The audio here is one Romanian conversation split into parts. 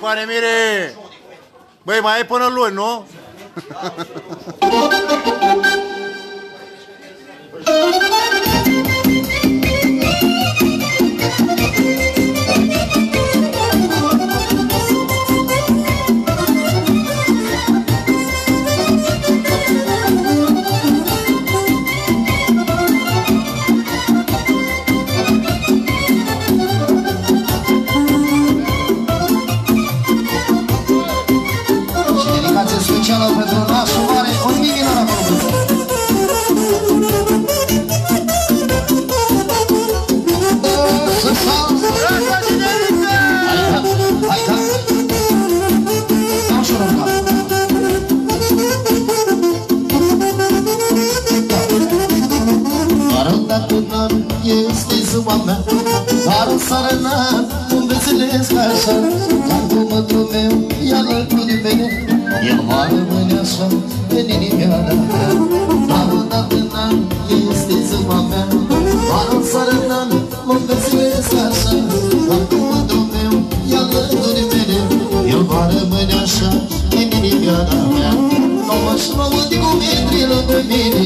Coane Mire! Băi, mai e până luni, nu? Și veselesc așa Dar cu mătrul meu e alături de mine El va rămâne așa în inimea mea. Doar odată în an este ziua mea. Doar o seară în an mă veselesc așa. Dar cu mătrul meu e alături de mine El va rămâne așa în inimea mea. 99 de kilometri lângă mine am 99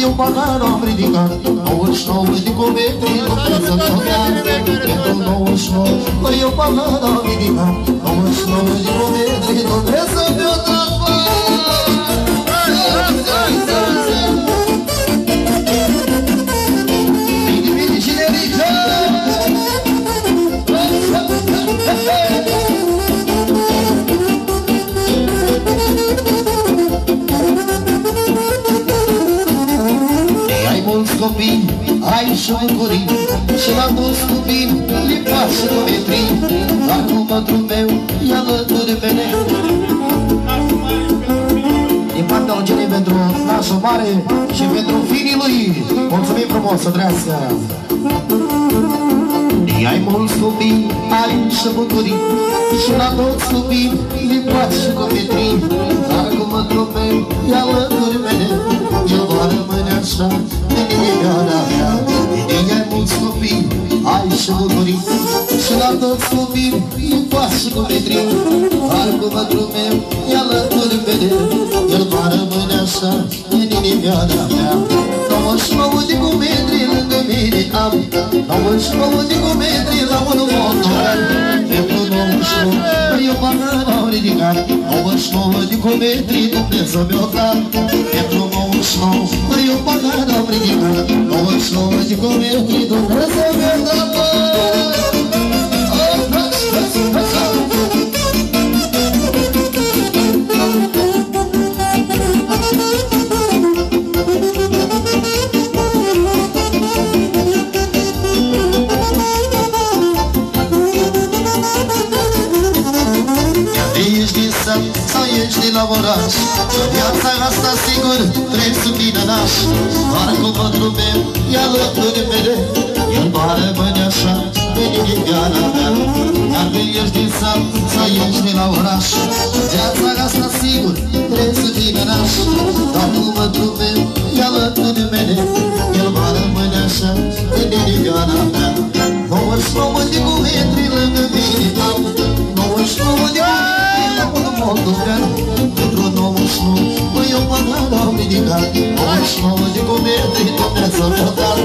99 mai eu pagar am ridicat 99 de kilometri nu pot să tocan Pentru 99 mai eu pagar am ridicat 99 de kilometri nu pot să mi-o Bine, Dar cu mătrul meu e alături de mine Din partea Ungenii pentru nașul mare și pentru finii lui. Mulțumim frumos să trăiască. Ai mulți copii, ai și bucurii Și la toți copii li place și cu metrii Dar cu mătrul meu e alături mele El va rămâne așa în inimea mea Ai mulți copii, ai și bucurii Și la toți copii li place și cu metrii Dar cu mătrul meu e alături mele El va rămâne așa în inimea mea 99 de kilometri lângă mine am 99 de kilometri la un motor Pentru 99 eu pagă m-au ridicat 99 de kilometri Dumnezeu mi-o dat Pentru 99 eu pagă m-au ridicat 99 de kilometri Dumnezeu Ești din sat sau ești din la oraș Că viața asta sigur trebuie să vină naș Doar cu mătrul meu e alături de mine El va rămâne așa în inimea mea. Dar că ești din sat sau ești din la oraș Că viața asta sigur trebuie să vină naș Doar cu mătrul meu e alături de mine El va rămâne așa în inimea mea la un moldovean Pentru 99 mă eu până am ridicat 99 de kilometri Dumnezeu mi-a dat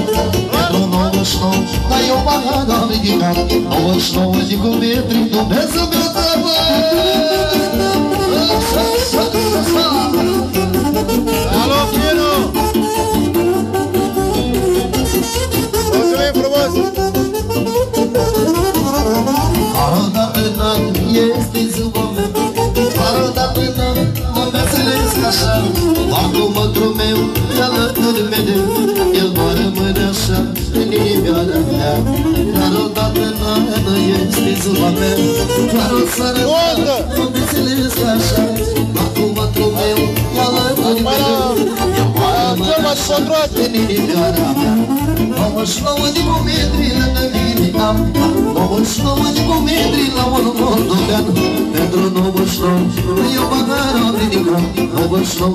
Pentru 99 la eu până am ridicat 99 de kilometri Dumnezeu mi-a dat Alo, Chino! Mulțumim bana ölmedi Yıllarımın aşağı yalemle Karodanın anı geçti zulame Karosların anı bizilir saşa Akuma trumeu yalan ölmedi Yıllarımın aşağı seni yalemle 29 metri lângă mine am 29 de metri la un mondogan Pentru 99 eu măcar am ridicat 29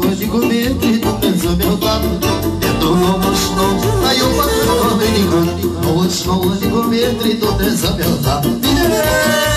metri Dumnezeu mi-a dat. Pentru 99 eu măcar am ridicat 29 metri Dumnezeu mi-o dat. Tineret!